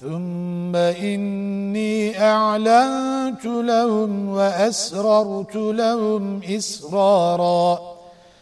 ثم إني أعلنت لهم وأسررت لهم إسرارا.